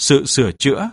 sự sửa chữa.